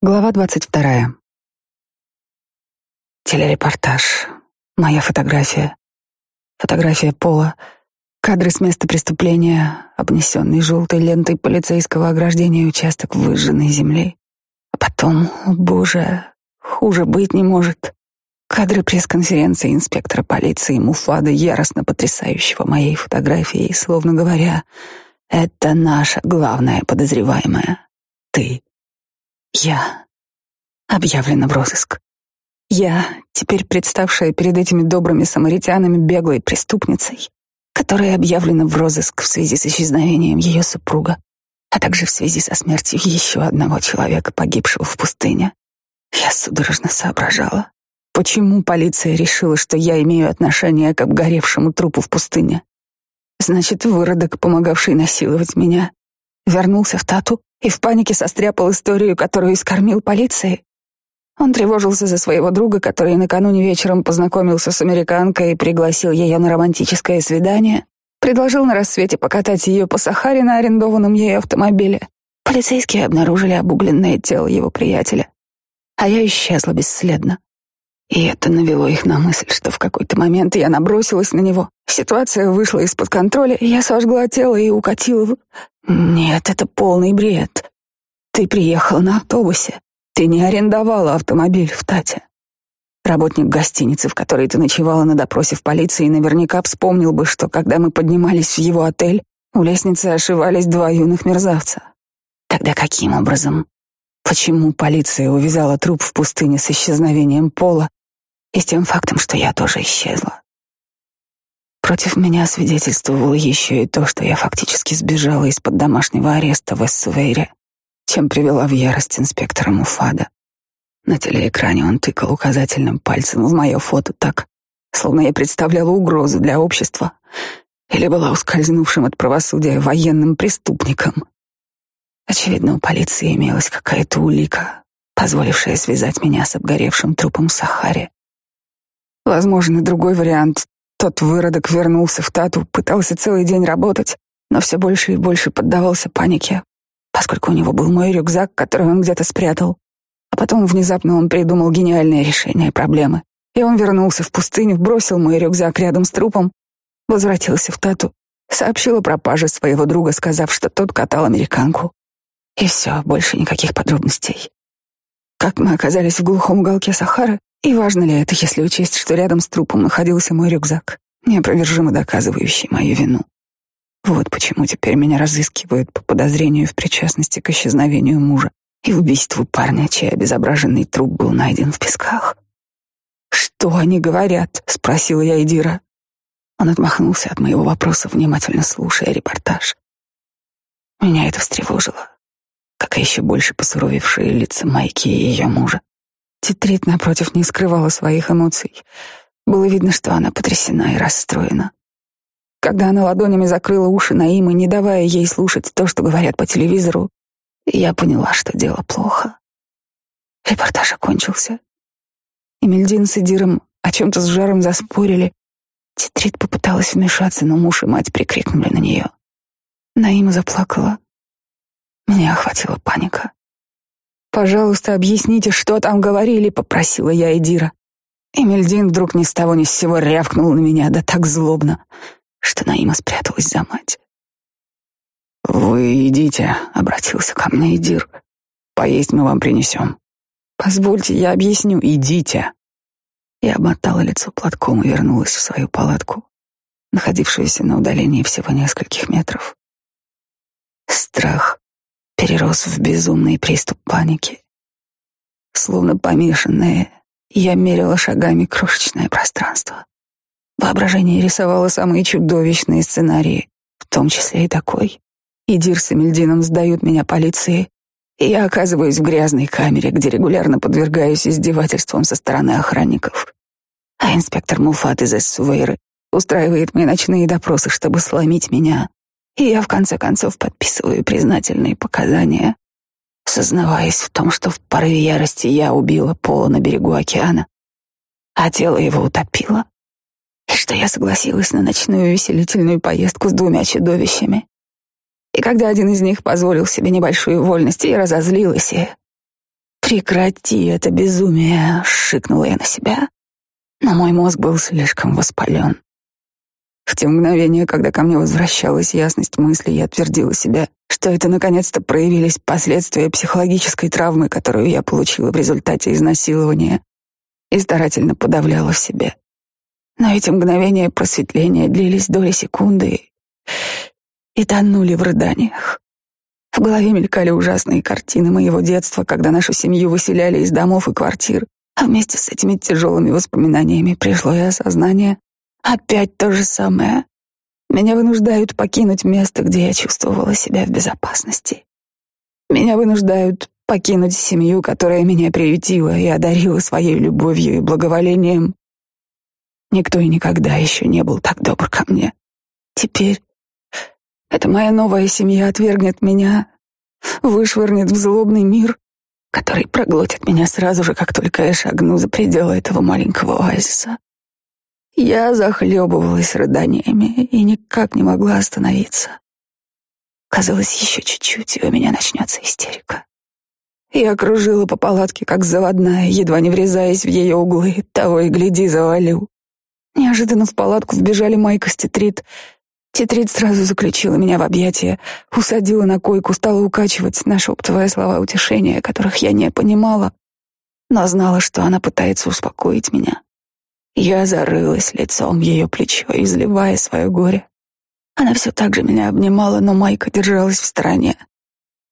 Глава двадцать вторая. Телерепортаж. Моя фотография. Фотография Пола. Кадры с места преступления, обнесенный желтой лентой полицейского ограждения участок выжженной земли. А потом, боже, хуже быть не может. Кадры пресс-конференции инспектора полиции Муфада, яростно потрясающего моей фотографией, словно говоря, «Это наша главная подозреваемая. Ты». Я объявлена в розыск. Я, теперь представшая перед этими добрыми самаритянами беглой преступницей, которая объявлена в розыск в связи с исчезновением ее супруга, а также в связи со смертью еще одного человека, погибшего в пустыне. Я судорожно соображала, почему полиция решила, что я имею отношение к обгоревшему трупу в пустыне. Значит, выродок, помогавший насиловать меня, вернулся в Тату и в панике состряпал историю, которую искормил полиции. Он тревожился за своего друга, который накануне вечером познакомился с американкой и пригласил ее на романтическое свидание, предложил на рассвете покатать ее по Сахаре на арендованном ей автомобиле. Полицейские обнаружили обугленное тело его приятеля, а я исчезла бесследно. И это навело их на мысль, что в какой-то момент я набросилась на него. Ситуация вышла из-под контроля, и я сожгла тело и укатила в... Нет, это полный бред. Ты приехал на автобусе. Ты не арендовала автомобиль в Тате. Работник гостиницы, в которой ты ночевала на допросе в полиции, наверняка вспомнил бы, что когда мы поднимались в его отель, у лестницы ошивались два юных мерзавца. Тогда каким образом? Почему полиция увязала труп в пустыне с исчезновением Пола и с тем фактом, что я тоже исчезла? Против меня свидетельствовало еще и то, что я фактически сбежала из-под домашнего ареста в Эссувейре, чем привела в ярость инспектора Муфада. На телеэкране он тыкал указательным пальцем в мое фото так, словно я представляла угрозу для общества или была ускользнувшим от правосудия военным преступником. Очевидно, у полиции имелась какая-то улика, позволившая связать меня с обгоревшим трупом в Сахаре. Возможно, другой вариант тот выродок вернулся в Тату, пытался целый день работать, но все больше и больше поддавался панике, поскольку у него был мой рюкзак, который он где-то спрятал. А потом внезапно он придумал гениальное решение проблемы. И он вернулся в пустыню, бросил мой рюкзак рядом с трупом, возвратился в Тату, сообщил о пропаже своего друга, сказав, что тот катал американку. И все, больше никаких подробностей. Как мы оказались в глухом уголке Сахары, и важно ли это, если учесть, что рядом с трупом находился мой рюкзак, неопровержимо доказывающий мою вину? Вот почему теперь меня разыскивают по подозрению в причастности к исчезновению мужа и убийству парня, чей обезображенный труп был найден в песках. «Что они говорят?» — спросила я Эдира. Он отмахнулся от моего вопроса, внимательно слушая репортаж. Меня это встревожило, как и еще больше посуровевшие лица Майки и ее мужа. Титрит, напротив, не скрывала своих эмоций. Было видно, что она потрясена и расстроена. Когда она ладонями закрыла уши Наимы, не давая ей слушать то, что говорят по телевизору, я поняла, что дело плохо. Репортаж окончился. Эмильдин с Эдиром о чем-то с жаром заспорили. Титрит попыталась вмешаться, но муж и мать прикрикнули на нее. Наима заплакала. Меня охватила паника. «Пожалуйста, объясните, что там говорили», — попросила я Эдира. Эмильдин вдруг ни с того ни с сего рявкнул на меня, да так злобно, что Наима спряталась за мать. «Вы идите», — обратился ко мне Эдир. «Поесть мы вам принесем». «Позвольте, я объясню. Идите». Я обмотала лицо платком и вернулась в свою палатку, находившуюся на удалении всего нескольких метров. Страх перерос в безумный приступ паники. Словно помешанная, я мерила шагами крошечное пространство. Воображение рисовало самые чудовищные сценарии, в том числе и такой. Идир с Эмильдином сдают меня полиции, и я оказываюсь в грязной камере, где регулярно подвергаюсь издевательствам со стороны охранников. А инспектор Муфат из Эссувейры устраивает мне ночные допросы, чтобы сломить меня и я в конце концов подписываю признательные показания, сознаваясь в том, что в порыве ярости я убила Пола на берегу океана, а тело его утопило, и что я согласилась на ночную веселительную поездку с двумя чудовищами. И когда один из них позволил себе небольшую вольность, я разозлилась и «Прекрати это безумие!» — шикнула я на себя. Но мой мозг был слишком воспален. В те мгновения, когда ко мне возвращалась ясность мысли, я твердила себя, что это наконец-то проявились последствия психологической травмы, которую я получила в результате изнасилования, и старательно подавляла в себе. Но эти мгновения просветления длились доли секунды и тонули в рыданиях. В голове мелькали ужасные картины моего детства, когда нашу семью выселяли из домов и квартир, а вместе с этими тяжелыми воспоминаниями пришло и осознание. Опять то же самое. Меня вынуждают покинуть место, где я чувствовала себя в безопасности. Меня вынуждают покинуть семью, которая меня приютила и одарила своей любовью и благоволением. Никто и никогда еще не был так добр ко мне. Теперь эта моя новая семья отвергнет меня, вышвырнет в злобный мир, который проглотит меня сразу же, как только я шагну за пределы этого маленького оазиса. Я захлебывалась рыданиями и никак не могла остановиться. Казалось, еще чуть-чуть, и у меня начнется истерика. Я кружила по палатке, как заводная, едва не врезаясь в ее углы, того и гляди, завалю. Неожиданно в палатку вбежали Майка с Тетрит Тетрит сразу заключила меня в объятия, усадила на койку, стала укачивать, нашептывая слова утешения, которых я не понимала, но знала, что она пытается успокоить меня. Я зарылась лицом в ее плечо, изливая свое горе. Она все так же меня обнимала, но Майка держалась в стороне.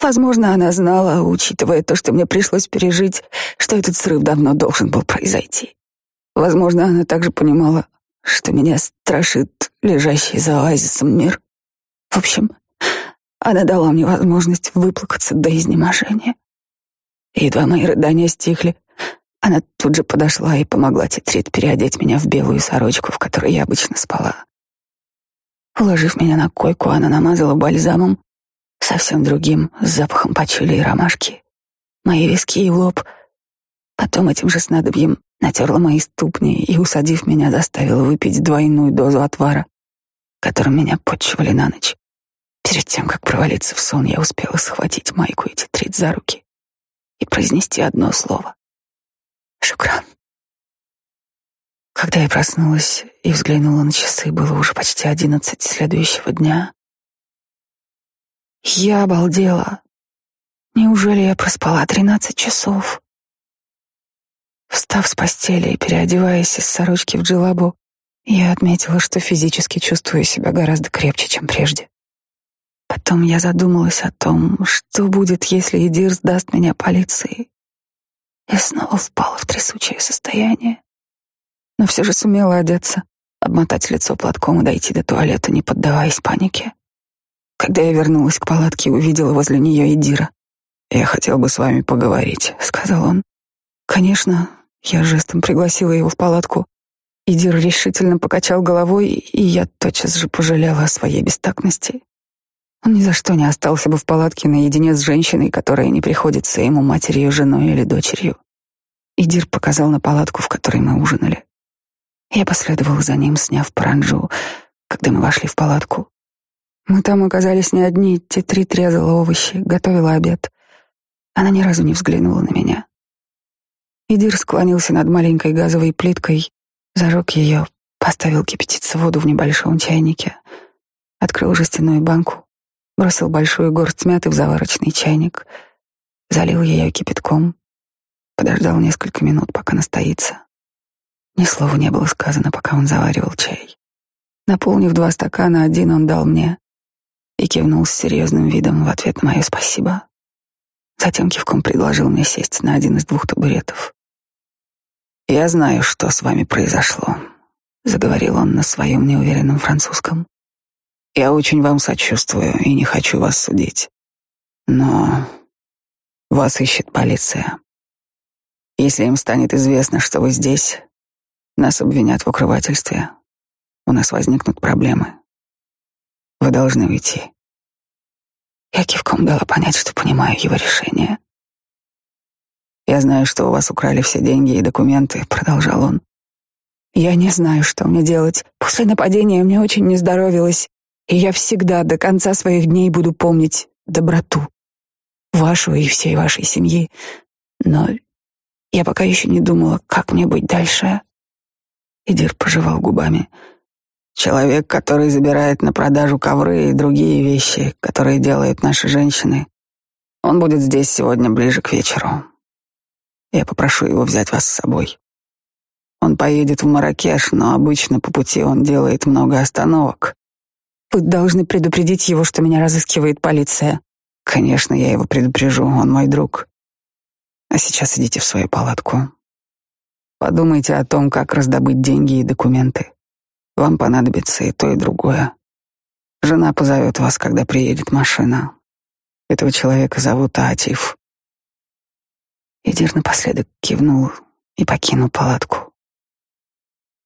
Возможно, она знала, учитывая то, что мне пришлось пережить, что этот срыв давно должен был произойти. Возможно, она также понимала, что меня страшит лежащий за оазисом мир. В общем, она дала мне возможность выплакаться до изнеможения. едва мои рыдания стихли, она тут же подошла и помогла Тетрит переодеть меня в белую сорочку, в которой я обычно спала. Уложив меня на койку, она намазала бальзамом, совсем другим, с запахом пачули и ромашки, мои виски и лоб. Потом этим же снадобьем натерла мои ступни и, усадив меня, заставила выпить двойную дозу отвара, которым меня подчивали на ночь. Перед тем, как провалиться в сон, я успела схватить Майку и тетрить за руки и произнести одно слово. «Шукран». Когда я проснулась и взглянула на часы, было уже почти одиннадцать следующего дня. Я обалдела. Неужели я проспала тринадцать часов? Встав с постели и переодеваясь из сорочки в джилабу, я отметила, что физически чувствую себя гораздо крепче, чем прежде. Потом я задумалась о том, что будет, если Эдир сдаст меня полиции. Я снова впала в трясучее состояние, но все же сумела одеться, обмотать лицо платком и дойти до туалета, не поддаваясь панике. Когда я вернулась к палатке, увидела возле нее Эдира. «Я хотел бы с вами поговорить», — сказал он. «Конечно, я жестом пригласила его в палатку. Идир решительно покачал головой, и я тотчас же пожалела о своей бестактности. Он ни за что не остался бы в палатке наедине с женщиной, которая не приходится ему матерью, женой или дочерью. Идир показал на палатку, в которой мы ужинали. Я последовала за ним, сняв паранджу, когда мы вошли в палатку. Мы там оказались не одни, Тетри трезала овощи, готовила обед. Она ни разу не взглянула на меня. Идир склонился над маленькой газовой плиткой, зажег ее, поставил кипятиться воду в небольшом чайнике, открыл жестяную банку, бросил большую горсть мяты в заварочный чайник, залил ее кипятком, подождал несколько минут, пока настоится. Ни слова не было сказано, пока он заваривал чай. Наполнив два стакана, один он дал мне и кивнул с серьезным видом в ответ на мое спасибо. Затем кивком предложил мне сесть на один из двух табуретов. «Я знаю, что с вами произошло», — заговорил он на своем неуверенном французском. «Я очень вам сочувствую и не хочу вас судить. Но вас ищет полиция. Если им станет известно, что вы здесь, нас обвинят в укрывательстве. У нас возникнут проблемы. Вы должны уйти». Я кивком дала понять, что понимаю его решение. «Я знаю, что у вас украли все деньги и документы», — продолжал он. «Я не знаю, что мне делать. После нападения мне очень не здоровилось, и я всегда до конца своих дней буду помнить доброту. Вашу и всей вашей семьи. Но я пока еще не думала, как мне быть дальше. Идир пожевал губами. Человек, который забирает на продажу ковры и другие вещи, которые делают наши женщины, он будет здесь сегодня ближе к вечеру. Я попрошу его взять вас с собой. Он поедет в Маракеш, но обычно по пути он делает много остановок. Вы должны предупредить его, что меня разыскивает полиция. Конечно, я его предупрежу, он мой друг. А сейчас идите в свою палатку. Подумайте о том, как раздобыть деньги и документы. Вам понадобится и то, и другое. Жена позовет вас, когда приедет машина. Этого человека зовут Атиф. Идир напоследок кивнул и покинул палатку.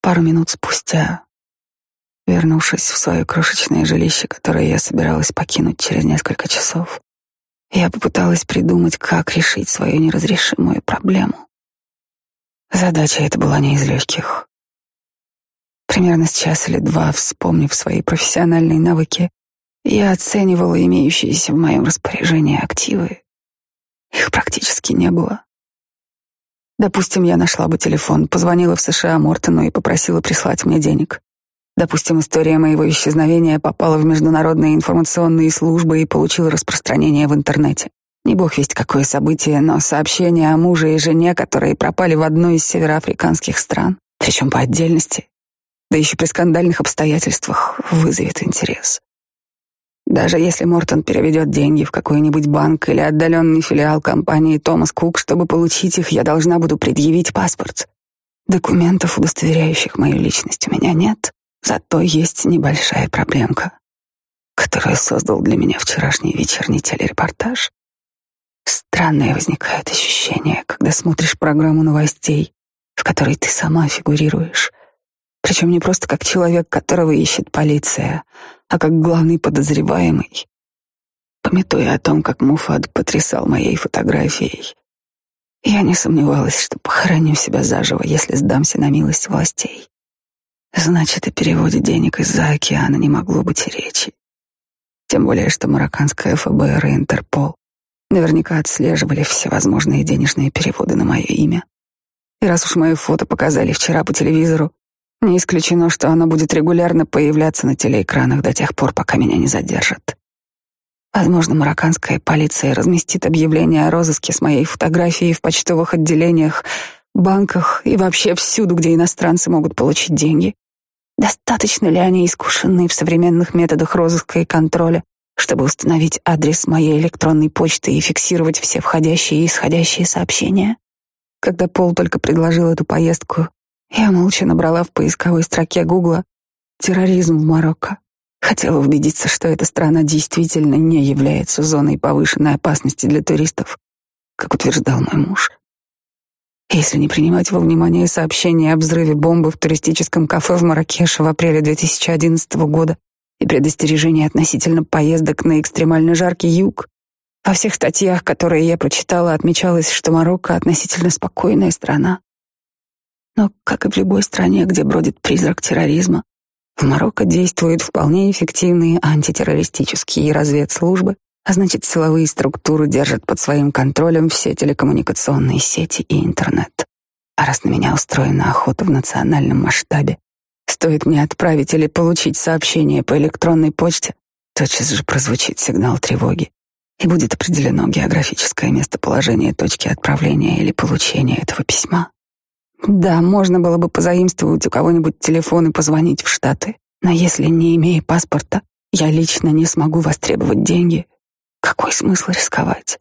Пару минут спустя, вернувшись в свое крошечное жилище, которое я собиралась покинуть через несколько часов, я попыталась придумать, как решить свою неразрешимую проблему. Задача эта была не из легких. Примерно с час или два, вспомнив свои профессиональные навыки, я оценивала имеющиеся в моем распоряжении активы их практически не было. Допустим, я нашла бы телефон, позвонила в США Мортону и попросила прислать мне денег. Допустим, история моего исчезновения попала в международные информационные службы и получила распространение в интернете. Не бог весть какое событие, но сообщение о муже и жене, которые пропали в одной из североафриканских стран, причем по отдельности, да еще при скандальных обстоятельствах, вызовет интерес. Даже если Мортон переведет деньги в какой-нибудь банк или отдаленный филиал компании Томас Кук, чтобы получить их, я должна буду предъявить паспорт. Документов, удостоверяющих мою личность, у меня нет, зато есть небольшая проблемка, которую создал для меня вчерашний вечерний телерепортаж. Странное возникает ощущение, когда смотришь программу новостей, в которой ты сама фигурируешь. Причем не просто как человек, которого ищет полиция, а как главный подозреваемый. Пометуя о том, как Муфад потрясал моей фотографией, я не сомневалась, что похороню себя заживо, если сдамся на милость властей. Значит, о переводе денег из-за океана не могло быть и речи. Тем более, что марокканское ФБР и Интерпол наверняка отслеживали всевозможные денежные переводы на мое имя. И раз уж мое фото показали вчера по телевизору, не исключено, что оно будет регулярно появляться на телеэкранах до тех пор, пока меня не задержат. Возможно, марокканская полиция разместит объявление о розыске с моей фотографией в почтовых отделениях, банках и вообще всюду, где иностранцы могут получить деньги. Достаточно ли они искушены в современных методах розыска и контроля, чтобы установить адрес моей электронной почты и фиксировать все входящие и исходящие сообщения? Когда Пол только предложил эту поездку, я молча набрала в поисковой строке Гугла «терроризм в Марокко». Хотела убедиться, что эта страна действительно не является зоной повышенной опасности для туристов, как утверждал мой муж. Если не принимать во внимание сообщение о взрыве бомбы в туристическом кафе в Маракеше в апреле 2011 года и предостережение относительно поездок на экстремально жаркий юг, во всех статьях, которые я прочитала, отмечалось, что Марокко относительно спокойная страна, но, как и в любой стране, где бродит призрак терроризма, в Марокко действуют вполне эффективные антитеррористические разведслужбы, а значит, силовые структуры держат под своим контролем все телекоммуникационные сети и интернет. А раз на меня устроена охота в национальном масштабе, стоит мне отправить или получить сообщение по электронной почте, тотчас же прозвучит сигнал тревоги, и будет определено географическое местоположение точки отправления или получения этого письма. Да, можно было бы позаимствовать у кого-нибудь телефон и позвонить в Штаты. Но если, не имея паспорта, я лично не смогу востребовать деньги, какой смысл рисковать?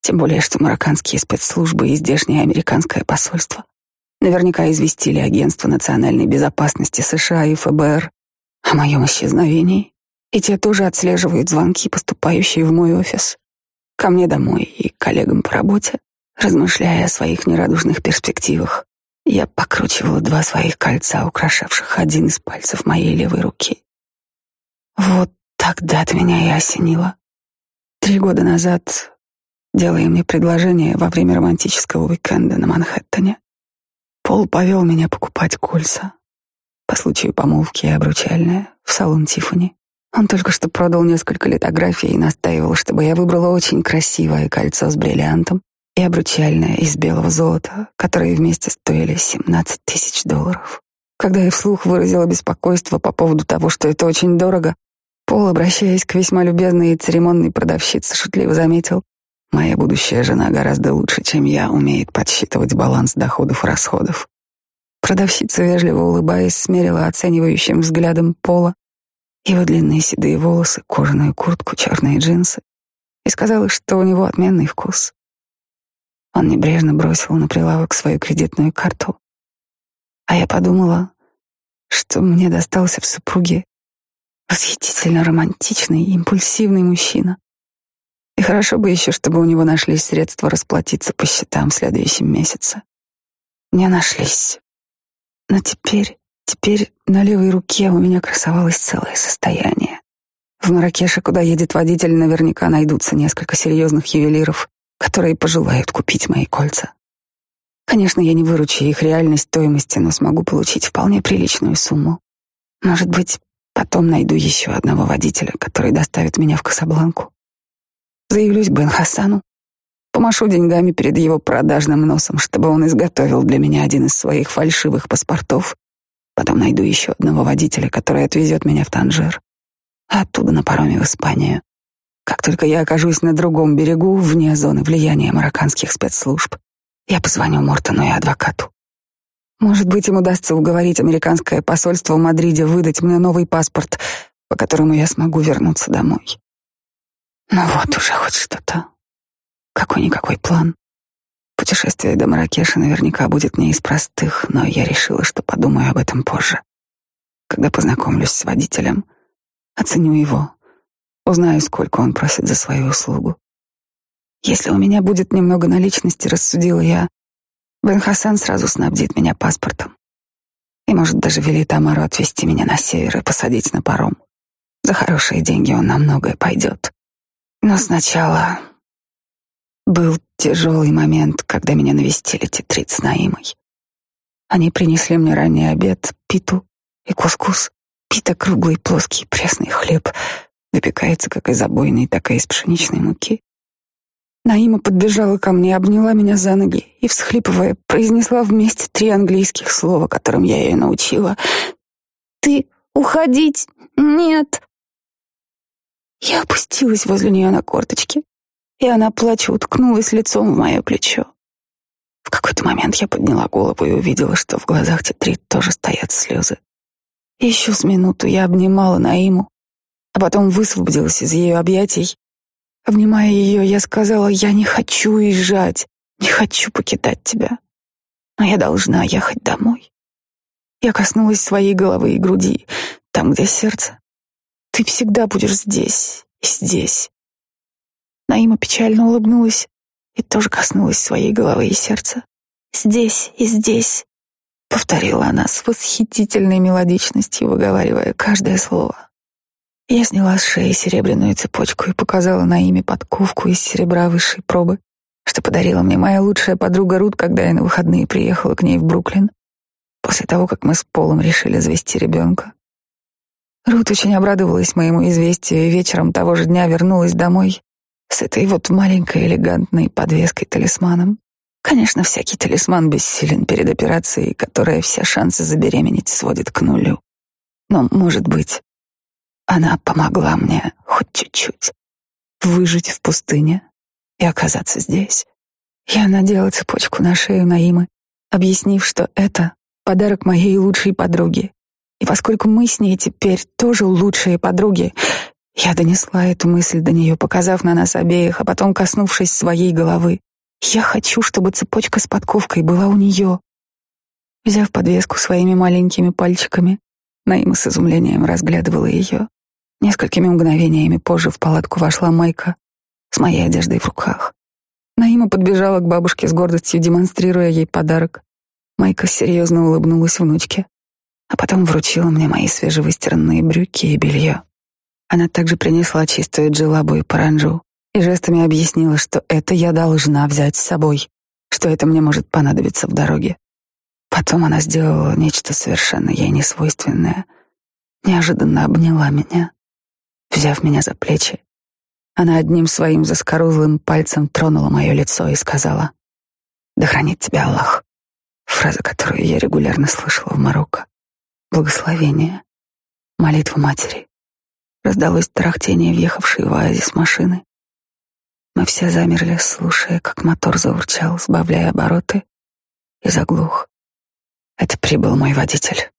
Тем более, что марокканские спецслужбы и здешнее американское посольство наверняка известили Агентство национальной безопасности США и ФБР о моем исчезновении, и те тоже отслеживают звонки, поступающие в мой офис, ко мне домой и коллегам по работе, размышляя о своих нерадужных перспективах. Я покручивала два своих кольца, украшавших один из пальцев моей левой руки. Вот тогда-то меня и осенило. Три года назад, делая мне предложение во время романтического уикенда на Манхэттене, Пол повел меня покупать кольца по случаю помолвки и обручальное в салон Тиффани. Он только что продал несколько литографий и настаивал, чтобы я выбрала очень красивое кольцо с бриллиантом и обручальное из белого золота, которые вместе стоили 17 тысяч долларов. Когда я вслух выразила беспокойство по поводу того, что это очень дорого, Пол, обращаясь к весьма любезной и церемонной продавщице, шутливо заметил, «Моя будущая жена гораздо лучше, чем я, умеет подсчитывать баланс доходов и расходов». Продавщица, вежливо улыбаясь, смерила оценивающим взглядом Пола, его длинные седые волосы, кожаную куртку, черные джинсы, и сказала, что у него отменный вкус. Он небрежно бросил на прилавок свою кредитную карту, а я подумала, что мне достался в супруге восхитительно романтичный, импульсивный мужчина. И хорошо бы еще, чтобы у него нашлись средства расплатиться по счетам в следующем месяце. Не нашлись. Но теперь, теперь на левой руке у меня красовалось целое состояние. В Маракеше, куда едет водитель, наверняка найдутся несколько серьезных ювелиров, которые пожелают купить мои кольца. Конечно, я не выручу их реальной стоимости, но смогу получить вполне приличную сумму. Может быть, потом найду еще одного водителя, который доставит меня в Касабланку. Заявлюсь Бен Хасану, помашу деньгами перед его продажным носом, чтобы он изготовил для меня один из своих фальшивых паспортов. Потом найду еще одного водителя, который отвезет меня в Танжер, оттуда на пароме в Испанию. Как только я окажусь на другом берегу, вне зоны влияния марокканских спецслужб, я позвоню Мортону и адвокату. Может быть, им удастся уговорить американское посольство в Мадриде выдать мне новый паспорт, по которому я смогу вернуться домой. Ну вот уже хоть что-то. Какой-никакой план. Путешествие до Маракеша наверняка будет не из простых, но я решила, что подумаю об этом позже. Когда познакомлюсь с водителем, оценю его, узнаю, сколько он просит за свою услугу. Если у меня будет немного наличности, рассудила я, Бен Хасан сразу снабдит меня паспортом. И, может, даже велит Амару отвезти меня на север и посадить на паром. За хорошие деньги он на многое пойдет. Но сначала был тяжелый момент, когда меня навестили Титрит с Наимой. Они принесли мне ранний обед, питу и кускус. Пита — круглый, плоский, пресный хлеб. Выпекается как из обойной, так и из пшеничной муки. Наима подбежала ко мне, обняла меня за ноги и, всхлипывая, произнесла вместе три английских слова, которым я ее научила. «Ты уходить? Нет!» Я опустилась возле нее на корточки, и она, плача, уткнулась лицом в мое плечо. В какой-то момент я подняла голову и увидела, что в глазах Тетрит тоже стоят слезы. Еще с минуту я обнимала Наиму, а потом высвободилась из ее объятий Обнимая ее, я сказала, я не хочу уезжать, не хочу покидать тебя, но я должна ехать домой. Я коснулась своей головы и груди, там, где сердце. Ты всегда будешь здесь и здесь. Наима печально улыбнулась и тоже коснулась своей головы и сердца. «Здесь и здесь», — повторила она с восхитительной мелодичностью, выговаривая каждое слово. Я сняла с шеи серебряную цепочку и показала на имя подковку из серебра высшей пробы, что подарила мне моя лучшая подруга Рут, когда я на выходные приехала к ней в Бруклин, после того, как мы с Полом решили завести ребенка. Рут очень обрадовалась моему известию и вечером того же дня вернулась домой с этой вот маленькой элегантной подвеской-талисманом. Конечно, всякий талисман бессилен перед операцией, которая все шансы забеременеть сводит к нулю. Но, может быть, она помогла мне хоть чуть-чуть выжить в пустыне и оказаться здесь. Я надела цепочку на шею Наимы, объяснив, что это подарок моей лучшей подруге. И поскольку мы с ней теперь тоже лучшие подруги, я донесла эту мысль до нее, показав на нас обеих, а потом коснувшись своей головы. Я хочу, чтобы цепочка с подковкой была у нее. Взяв подвеску своими маленькими пальчиками, Наима с изумлением разглядывала ее. Несколькими мгновениями позже в палатку вошла Майка с моей одеждой в руках. Наима подбежала к бабушке с гордостью, демонстрируя ей подарок. Майка серьезно улыбнулась внучке, а потом вручила мне мои свежевыстиранные брюки и белье. Она также принесла чистую джилабу и паранджу и жестами объяснила, что это я должна взять с собой, что это мне может понадобиться в дороге. Потом она сделала нечто совершенно ей несвойственное. Неожиданно обняла меня взяв меня за плечи, Она одним своим заскорузлым пальцем тронула мое лицо и сказала «Да хранит тебя Аллах», фраза, которую я регулярно слышала в Марокко. Благословение, молитва матери. Раздалось тарахтение въехавшей в оазис машины. Мы все замерли, слушая, как мотор заурчал, сбавляя обороты, и заглух. Это прибыл мой водитель.